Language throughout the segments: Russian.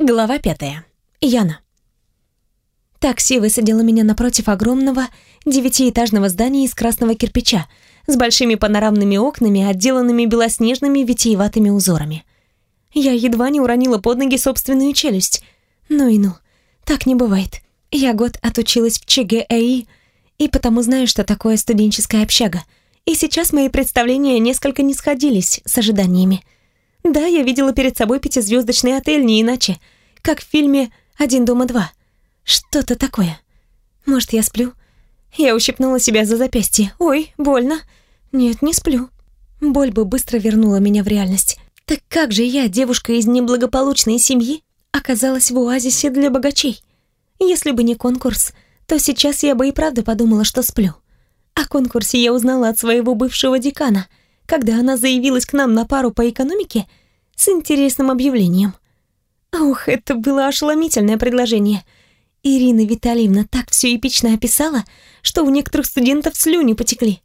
Глава пятая. Яна. Такси высадило меня напротив огромного девятиэтажного здания из красного кирпича с большими панорамными окнами, отделанными белоснежными витиеватыми узорами. Я едва не уронила под ноги собственную челюсть. Ну и ну, так не бывает. Я год отучилась в ЧГЭИ, и потому знаю, что такое студенческая общага. И сейчас мои представления несколько не сходились с ожиданиями. Да, я видела перед собой пятизвездочный отель, не иначе, как в фильме «Один дома два». Что-то такое. Может, я сплю? Я ущипнула себя за запястье. Ой, больно. Нет, не сплю. Боль бы быстро вернула меня в реальность. Так как же я, девушка из неблагополучной семьи, оказалась в оазисе для богачей? Если бы не конкурс, то сейчас я бы и правда подумала, что сплю. О конкурсе я узнала от своего бывшего декана, когда она заявилась к нам на пару по экономике с интересным объявлением. Ух, это было ошеломительное предложение. Ирина Витальевна так все эпично описала, что у некоторых студентов слюни потекли.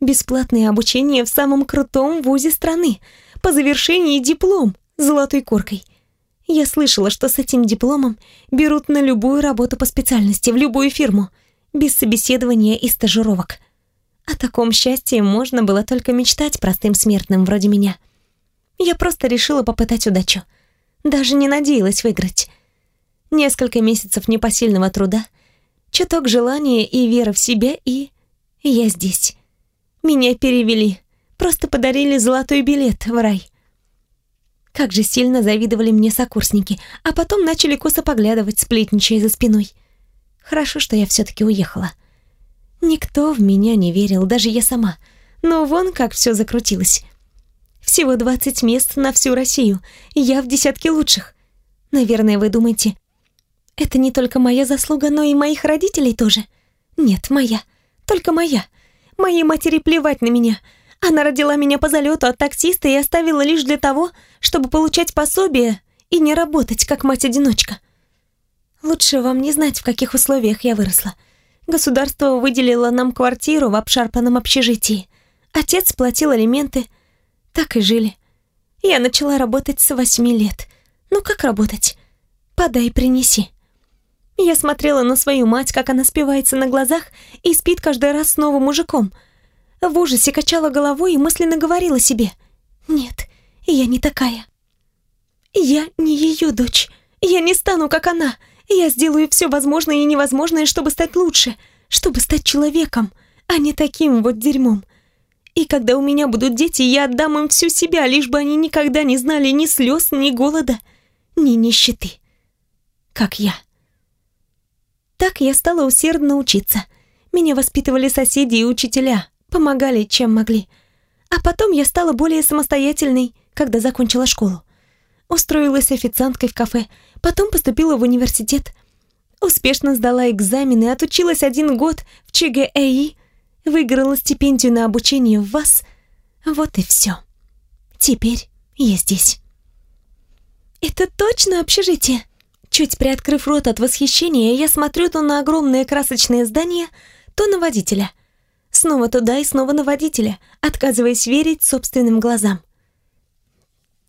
Бесплатное обучение в самом крутом вузе страны, по завершении диплом с золотой коркой. Я слышала, что с этим дипломом берут на любую работу по специальности, в любую фирму, без собеседования и стажировок. О таком счастье можно было только мечтать простым смертным вроде меня. Я просто решила попытать удачу. Даже не надеялась выиграть. Несколько месяцев непосильного труда, чуток желания и вера в себя, и... Я здесь. Меня перевели. Просто подарили золотой билет в рай. Как же сильно завидовали мне сокурсники, а потом начали косо поглядывать, сплетничая за спиной. Хорошо, что я все-таки уехала. Никто в меня не верил, даже я сама. Но вон как все закрутилось. Всего 20 мест на всю Россию, и я в десятке лучших. Наверное, вы думаете, это не только моя заслуга, но и моих родителей тоже? Нет, моя. Только моя. Моей матери плевать на меня. Она родила меня по залету от таксиста и оставила лишь для того, чтобы получать пособие и не работать, как мать-одиночка. Лучше вам не знать, в каких условиях я выросла. Государство выделило нам квартиру в обшарпанном общежитии. Отец платил алименты – так и жили. Я начала работать с восьми лет. Ну как работать? Подай, принеси. Я смотрела на свою мать, как она спивается на глазах и спит каждый раз с новым мужиком. В ужасе качала головой и мысленно говорила себе. Нет, я не такая. Я не ее дочь. Я не стану, как она. Я сделаю все возможное и невозможное, чтобы стать лучше, чтобы стать человеком, а не таким вот дерьмом. И когда у меня будут дети, я отдам им всю себя, лишь бы они никогда не знали ни слез, ни голода, ни нищеты. Как я. Так я стала усердно учиться. Меня воспитывали соседи и учителя, помогали, чем могли. А потом я стала более самостоятельной, когда закончила школу. Устроилась официанткой в кафе, потом поступила в университет. Успешно сдала экзамены, отучилась один год в ЧГЭИ, выиграла стипендию на обучение в вас. Вот и все. Теперь я здесь. Это точно общежитие? Чуть приоткрыв рот от восхищения, я смотрю то на огромное красочное здание, то на водителя. Снова туда и снова на водителя, отказываясь верить собственным глазам.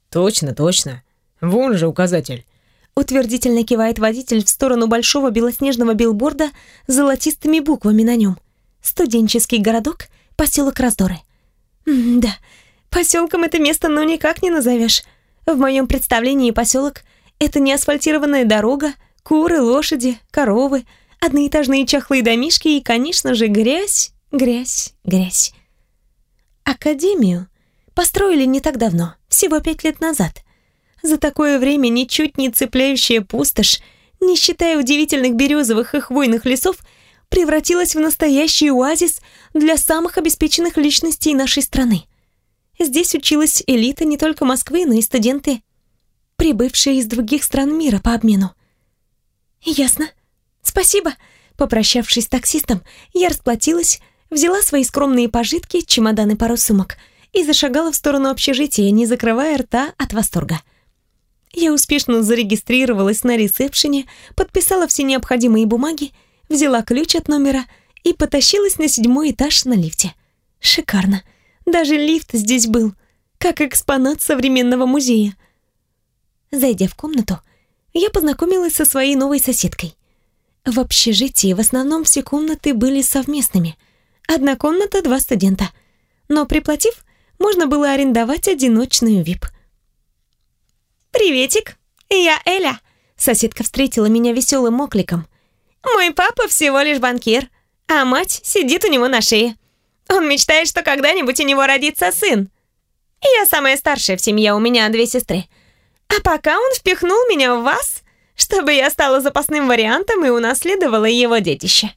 «Точно, точно. Вон же указатель». Утвердительно кивает водитель в сторону большого белоснежного билборда с золотистыми буквами на нем – Студенческий городок, поселок Раздоры. М да, поселком это место ну никак не назовешь. В моем представлении поселок — это не асфальтированная дорога, куры, лошади, коровы, одноэтажные чахлые домишки и, конечно же, грязь, грязь, грязь. Академию построили не так давно, всего пять лет назад. За такое время ничуть не цепляющая пустошь, не считая удивительных березовых и хвойных лесов, превратилась в настоящий оазис для самых обеспеченных личностей нашей страны. Здесь училась элита не только Москвы, но и студенты, прибывшие из других стран мира по обмену. «Ясно. Спасибо». Попрощавшись с таксистом, я расплатилась, взяла свои скромные пожитки, чемодан и пару сумок и зашагала в сторону общежития, не закрывая рта от восторга. Я успешно зарегистрировалась на ресепшене, подписала все необходимые бумаги взяла ключ от номера и потащилась на седьмой этаж на лифте. Шикарно. Даже лифт здесь был, как экспонат современного музея. Зайдя в комнату, я познакомилась со своей новой соседкой. В общежитии в основном все комнаты были совместными. Одна комната, два студента. Но приплатив, можно было арендовать одиночную вип. «Приветик, я Эля», — соседка встретила меня веселым окликом. «Мой папа всего лишь банкир, а мать сидит у него на шее. Он мечтает, что когда-нибудь у него родится сын. Я самая старшая в семье, у меня две сестры. А пока он впихнул меня в вас, чтобы я стала запасным вариантом и унаследовала его детище».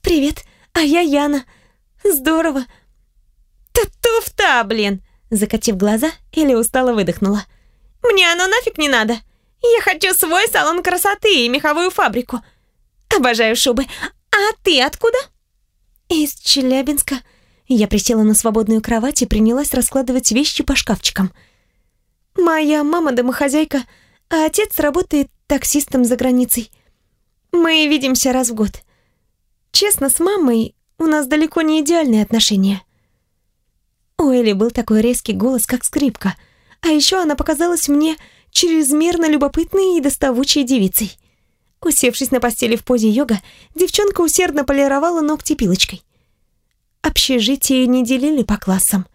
«Привет, а я Яна. Здорово». «Да туфта, блин!» Закатив глаза, Эля устало выдохнула. «Мне оно нафиг не надо. Я хочу свой салон красоты и меховую фабрику. Обожаю шубы. А ты откуда?» «Из Челябинска». Я присела на свободную кровать и принялась раскладывать вещи по шкафчикам. «Моя мама домохозяйка, а отец работает таксистом за границей. Мы видимся раз в год. Честно, с мамой у нас далеко не идеальные отношения». У Элли был такой резкий голос, как скрипка, а еще она показалась мне чрезмерно любопытной и доставучей девицей. Усевшись на постели в позе йога, девчонка усердно полировала ногти пилочкой. Общежитие не делили по классам.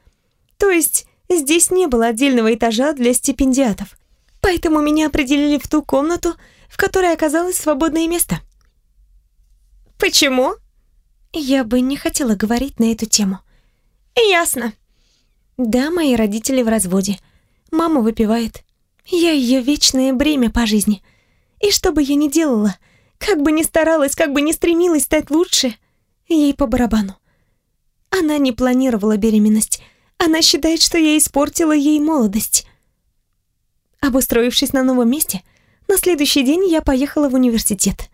То есть здесь не было отдельного этажа для стипендиатов. Поэтому меня определили в ту комнату, в которой оказалось свободное место. Почему? Я бы не хотела говорить на эту тему. Ясно. Да, мои родители в разводе. Мама выпивает. Я ее вечное бремя по жизни. И что бы я ни делала, как бы ни старалась, как бы ни стремилась стать лучше, ей по барабану. Она не планировала беременность. Она считает, что я испортила ей молодость. Обустроившись на новом месте, на следующий день я поехала в университет.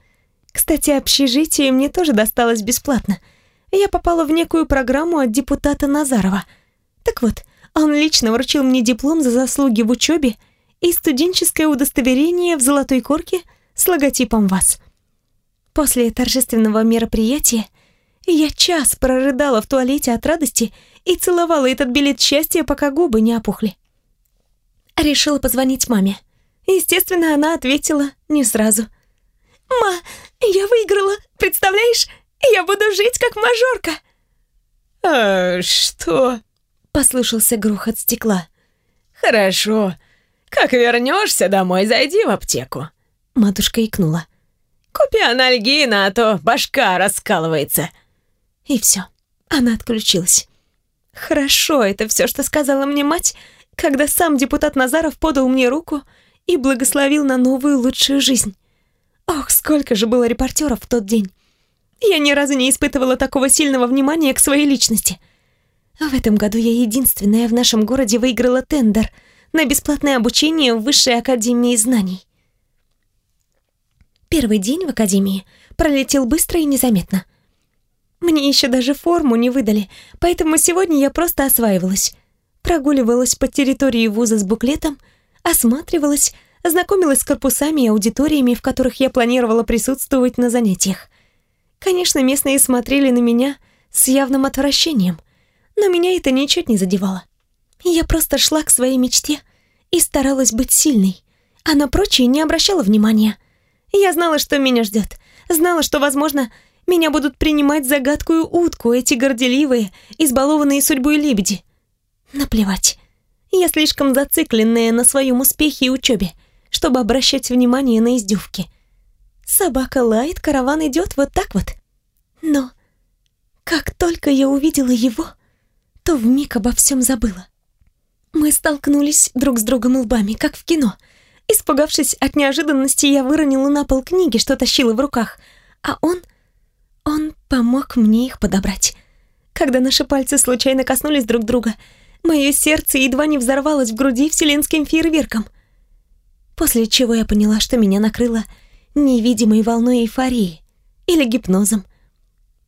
Кстати, общежитие мне тоже досталось бесплатно. Я попала в некую программу от депутата Назарова. Так вот, он лично вручил мне диплом за заслуги в учебе и студенческое удостоверение в золотой корке с логотипом ВАЗ. После торжественного мероприятия я час прорыдала в туалете от радости и целовала этот билет счастья, пока губы не опухли. Решила позвонить маме. Естественно, она ответила не сразу. «Ма, я выиграла, представляешь? Я буду жить как мажорка!» «А что?» — послышался грохот стекла. «Хорошо, как вернешься домой, зайди в аптеку. Матушка икнула. Купи анальгина, а то башка раскалывается. И все. Она отключилась. Хорошо, это все, что сказала мне мать, когда сам депутат Назаров подал мне руку и благословил на новую лучшую жизнь. Ох, сколько же было репортеров в тот день. Я ни разу не испытывала такого сильного внимания к своей личности. В этом году я единственная в нашем городе выиграла тендер — на бесплатное обучение в Высшей Академии Знаний. Первый день в Академии пролетел быстро и незаметно. Мне еще даже форму не выдали, поэтому сегодня я просто осваивалась. Прогуливалась по территории вуза с буклетом, осматривалась, знакомилась с корпусами и аудиториями, в которых я планировала присутствовать на занятиях. Конечно, местные смотрели на меня с явным отвращением, но меня это ничуть не задевало. Я просто шла к своей мечте и старалась быть сильной, а на прочее не обращала внимания. Я знала, что меня ждет, знала, что, возможно, меня будут принимать за гадкую утку эти горделивые, избалованные судьбой лебеди. Наплевать. Я слишком зацикленная на своем успехе и учебе, чтобы обращать внимание на издевки. Собака лает, караван идет вот так вот. Но как только я увидела его, то вмиг обо всем забыла. Мы столкнулись друг с другом лбами, как в кино. Испугавшись от неожиданности, я выронила на пол книги, что тащила в руках, а он... он помог мне их подобрать. Когда наши пальцы случайно коснулись друг друга, мое сердце едва не взорвалось в груди вселенским фейерверком. После чего я поняла, что меня накрыло невидимой волной эйфории или гипнозом.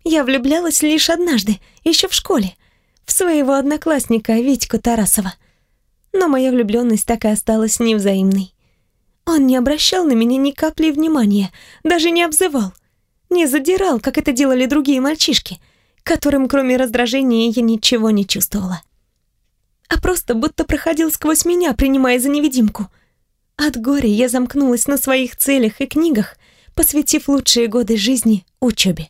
Я влюблялась лишь однажды, еще в школе, в своего одноклассника Витьку Тарасова — но моя влюбленность так и осталась невзаимной. Он не обращал на меня ни капли внимания, даже не обзывал, не задирал, как это делали другие мальчишки, которым кроме раздражения я ничего не чувствовала. А просто будто проходил сквозь меня, принимая за невидимку. От горя я замкнулась на своих целях и книгах, посвятив лучшие годы жизни учебе.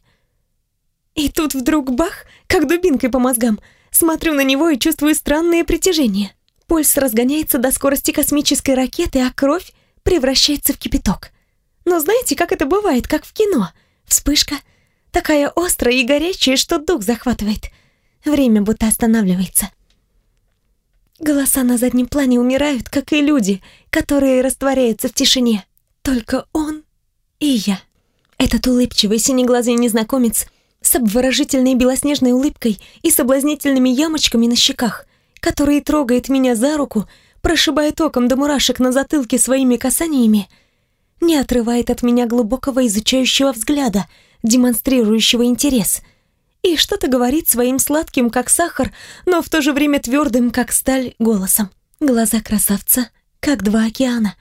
И тут вдруг бах, как дубинкой по мозгам. Смотрю на него и чувствую странное притяжение. Пульс разгоняется до скорости космической ракеты, а кровь превращается в кипяток. Но знаете, как это бывает, как в кино? Вспышка. Такая острая и горячая, что дух захватывает. Время будто останавливается. Голоса на заднем плане умирают, как и люди, которые растворяются в тишине. Только он и я. Этот улыбчивый синеглазый незнакомец с обворожительной белоснежной улыбкой и соблазнительными ямочками на щеках, который трогает меня за руку, прошибает оком до мурашек на затылке своими касаниями, не отрывает от меня глубокого изучающего взгляда, демонстрирующего интерес — и что-то говорит своим сладким, как сахар, но в то же время твердым, как сталь, голосом. Глаза красавца, как два океана.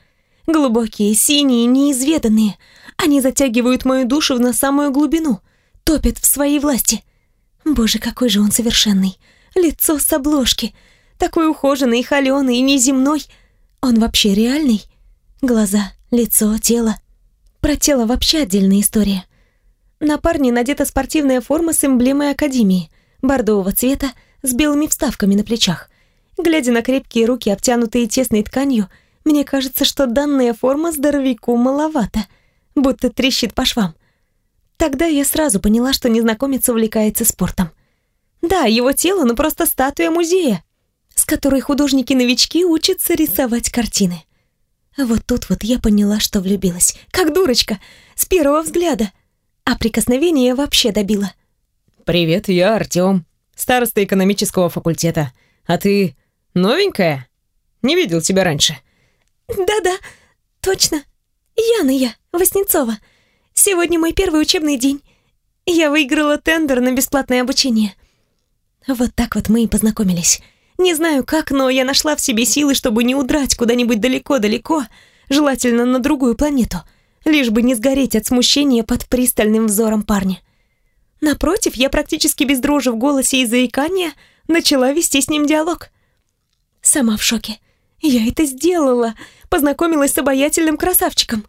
Глубокие, синие, неизведанные. Они затягивают мою душу на самую глубину, топят в своей власти. Боже, какой же он совершенный. Лицо с обложки. Такой ухоженный, холеный и неземной. Он вообще реальный? Глаза, лицо, тело. Про тело вообще отдельная история. На парне надета спортивная форма с эмблемой Академии, бордового цвета, с белыми вставками на плечах. Глядя на крепкие руки, обтянутые тесной тканью, мне кажется, что данная форма здоровяку маловато, будто трещит по швам. Тогда я сразу поняла, что незнакомец увлекается спортом. Да, его тело, ну просто статуя музея, с которой художники-новички учатся рисовать картины. Вот тут вот я поняла, что влюбилась. Как дурочка, с первого взгляда — а прикосновение вообще добило. «Привет, я Артём, староста экономического факультета. А ты новенькая? Не видел тебя раньше». «Да-да, точно. Яна я, Васнецова. Сегодня мой первый учебный день. Я выиграла тендер на бесплатное обучение». Вот так вот мы и познакомились. Не знаю как, но я нашла в себе силы, чтобы не удрать куда-нибудь далеко-далеко, желательно на другую планету — лишь бы не сгореть от смущения под пристальным взором парня. Напротив, я практически без дрожи в голосе и заикания начала вести с ним диалог. Сама в шоке. Я это сделала, познакомилась с обаятельным красавчиком.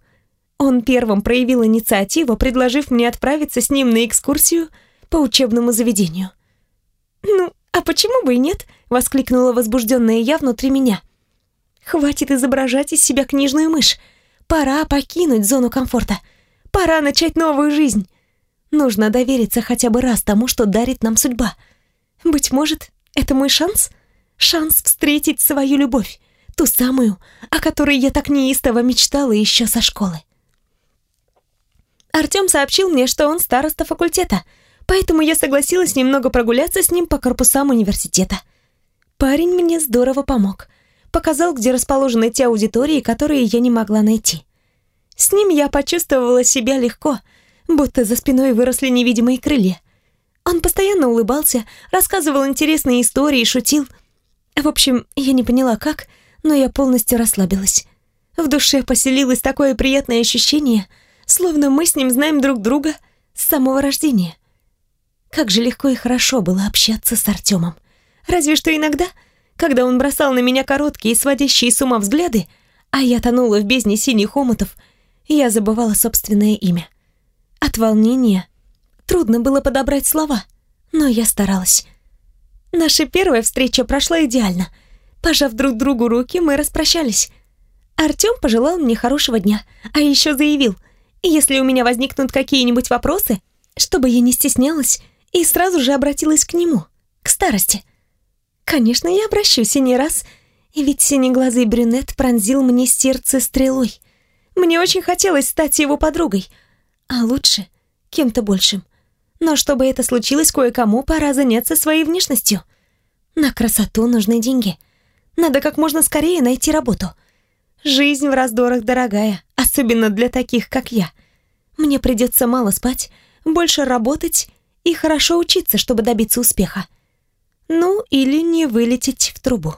Он первым проявил инициативу, предложив мне отправиться с ним на экскурсию по учебному заведению. «Ну, а почему бы и нет?» — воскликнула возбужденная я внутри меня. «Хватит изображать из себя книжную мышь. Пора покинуть зону комфорта. Пора начать новую жизнь. Нужно довериться хотя бы раз тому, что дарит нам судьба. Быть может, это мой шанс? Шанс встретить свою любовь. Ту самую, о которой я так неистово мечтала еще со школы. Артём сообщил мне, что он староста факультета, поэтому я согласилась немного прогуляться с ним по корпусам университета. Парень мне здорово помог показал, где расположены те аудитории, которые я не могла найти. С ним я почувствовала себя легко, будто за спиной выросли невидимые крылья. Он постоянно улыбался, рассказывал интересные истории, шутил. В общем, я не поняла как, но я полностью расслабилась. В душе поселилось такое приятное ощущение, словно мы с ним знаем друг друга с самого рождения. Как же легко и хорошо было общаться с Артемом. Разве что иногда когда он бросал на меня короткие, сводящие с ума взгляды, а я тонула в бездне синих омутов, я забывала собственное имя. От волнения трудно было подобрать слова, но я старалась. Наша первая встреча прошла идеально. Пожав друг другу руки, мы распрощались. Артём пожелал мне хорошего дня, а еще заявил, если у меня возникнут какие-нибудь вопросы, чтобы я не стеснялась и сразу же обратилась к нему, к старости. Конечно, я обращусь и не раз, и ведь синеглазый брюнет пронзил мне сердце стрелой. Мне очень хотелось стать его подругой, а лучше кем-то большим. Но чтобы это случилось, кое-кому пора заняться своей внешностью. На красоту нужны деньги. Надо как можно скорее найти работу. Жизнь в раздорах дорогая, особенно для таких, как я. Мне придется мало спать, больше работать и хорошо учиться, чтобы добиться успеха. Ну, или не вылететь в трубу.